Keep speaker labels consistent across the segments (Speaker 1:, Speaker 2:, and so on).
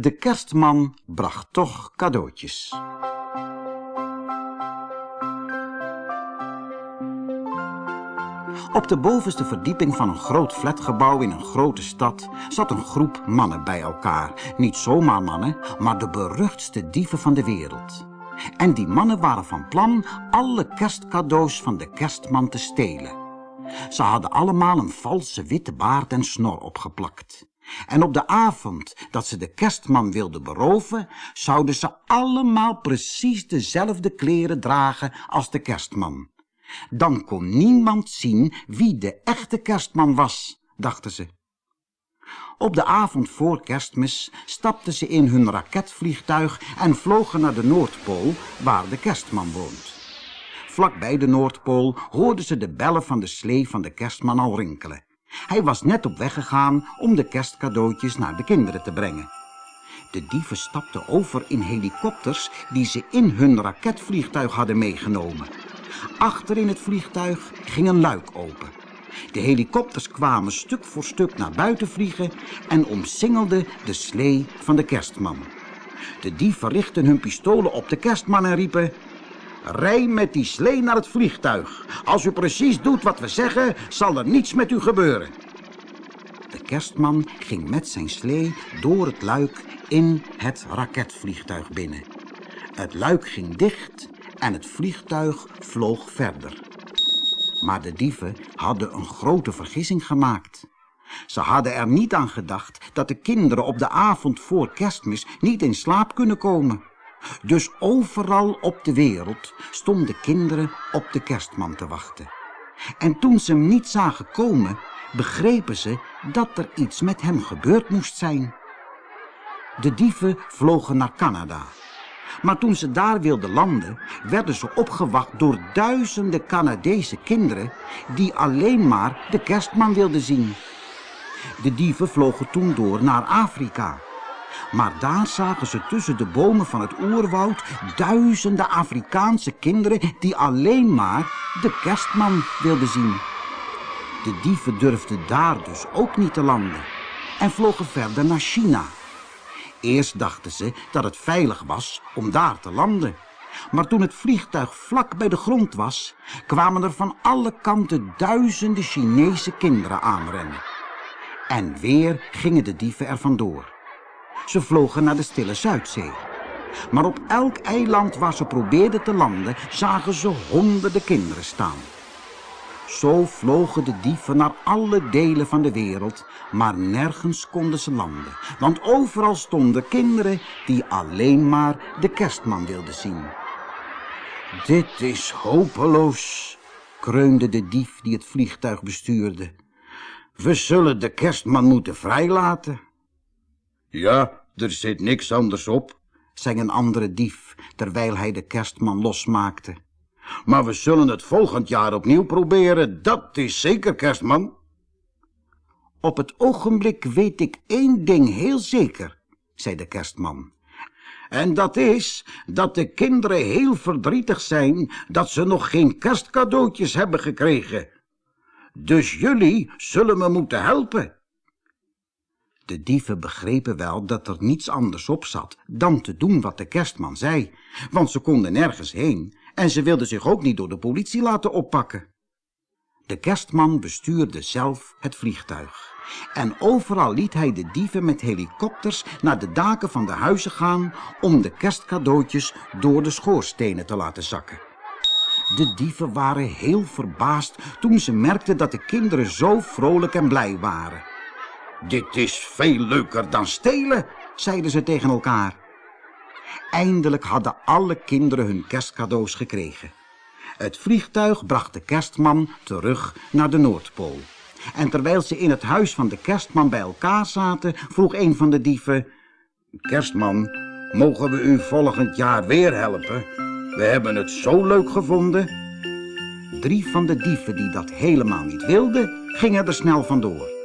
Speaker 1: De kerstman bracht toch cadeautjes. Op de bovenste verdieping van een groot flatgebouw in een grote stad zat een groep mannen bij elkaar. Niet zomaar mannen, maar de beruchtste dieven van de wereld. En die mannen waren van plan alle kerstcadeaus van de kerstman te stelen. Ze hadden allemaal een valse witte baard en snor opgeplakt. En op de avond dat ze de kerstman wilden beroven, zouden ze allemaal precies dezelfde kleren dragen als de kerstman. Dan kon niemand zien wie de echte kerstman was, dachten ze. Op de avond voor kerstmis stapten ze in hun raketvliegtuig en vlogen naar de Noordpool, waar de kerstman woont. Vlak bij de Noordpool hoorden ze de bellen van de slee van de kerstman al rinkelen. Hij was net op weg gegaan om de kerstcadeautjes naar de kinderen te brengen. De dieven stapten over in helikopters die ze in hun raketvliegtuig hadden meegenomen. Achter in het vliegtuig ging een luik open. De helikopters kwamen stuk voor stuk naar buiten vliegen en omsingelden de slee van de kerstman. De dieven richtten hun pistolen op de kerstman en riepen... Rij met die slee naar het vliegtuig. Als u precies doet wat we zeggen, zal er niets met u gebeuren. De kerstman ging met zijn slee door het luik in het raketvliegtuig binnen. Het luik ging dicht en het vliegtuig vloog verder. Maar de dieven hadden een grote vergissing gemaakt. Ze hadden er niet aan gedacht dat de kinderen op de avond voor kerstmis niet in slaap kunnen komen. Dus overal op de wereld stonden kinderen op de kerstman te wachten. En toen ze hem niet zagen komen, begrepen ze dat er iets met hem gebeurd moest zijn. De dieven vlogen naar Canada. Maar toen ze daar wilden landen, werden ze opgewacht door duizenden Canadese kinderen die alleen maar de kerstman wilden zien. De dieven vlogen toen door naar Afrika. Maar daar zagen ze tussen de bomen van het oerwoud duizenden Afrikaanse kinderen die alleen maar de kerstman wilden zien. De dieven durfden daar dus ook niet te landen en vlogen verder naar China. Eerst dachten ze dat het veilig was om daar te landen. Maar toen het vliegtuig vlak bij de grond was, kwamen er van alle kanten duizenden Chinese kinderen aanrennen. En weer gingen de dieven er vandoor. Ze vlogen naar de stille Zuidzee. Maar op elk eiland waar ze probeerden te landen, zagen ze honderden kinderen staan. Zo vlogen de dieven naar alle delen van de wereld, maar nergens konden ze landen. Want overal stonden kinderen die alleen maar de kerstman wilden zien. Dit is hopeloos, kreunde de dief die het vliegtuig bestuurde. We zullen de kerstman moeten vrijlaten. Ja, er zit niks anders op, zei een andere dief, terwijl hij de kerstman losmaakte. Maar we zullen het volgend jaar opnieuw proberen, dat is zeker, kerstman. Op het ogenblik weet ik één ding heel zeker, zei de kerstman. En dat is dat de kinderen heel verdrietig zijn dat ze nog geen kerstcadeautjes hebben gekregen. Dus jullie zullen me moeten helpen. De dieven begrepen wel dat er niets anders op zat dan te doen wat de kerstman zei, want ze konden nergens heen en ze wilden zich ook niet door de politie laten oppakken. De kerstman bestuurde zelf het vliegtuig en overal liet hij de dieven met helikopters naar de daken van de huizen gaan om de kerstcadeautjes door de schoorstenen te laten zakken. De dieven waren heel verbaasd toen ze merkten dat de kinderen zo vrolijk en blij waren. Dit is veel leuker dan stelen, zeiden ze tegen elkaar. Eindelijk hadden alle kinderen hun kerstcadeaus gekregen. Het vliegtuig bracht de kerstman terug naar de Noordpool. En terwijl ze in het huis van de kerstman bij elkaar zaten, vroeg een van de dieven... Kerstman, mogen we u volgend jaar weer helpen? We hebben het zo leuk gevonden. Drie van de dieven die dat helemaal niet wilden, gingen er snel vandoor.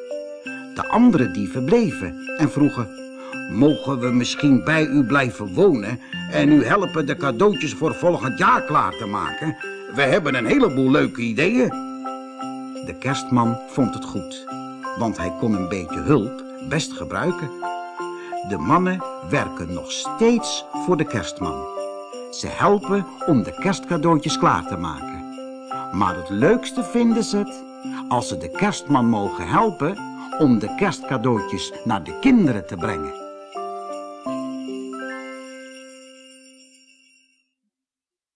Speaker 1: De andere dieven bleven en vroegen... Mogen we misschien bij u blijven wonen en u helpen de cadeautjes voor volgend jaar klaar te maken? We hebben een heleboel leuke ideeën. De kerstman vond het goed, want hij kon een beetje hulp best gebruiken. De mannen werken nog steeds voor de kerstman. Ze helpen om de kerstcadeautjes klaar te maken. Maar het leukste vinden ze het als ze de kerstman mogen helpen om de kerstcadeautjes naar de kinderen te brengen.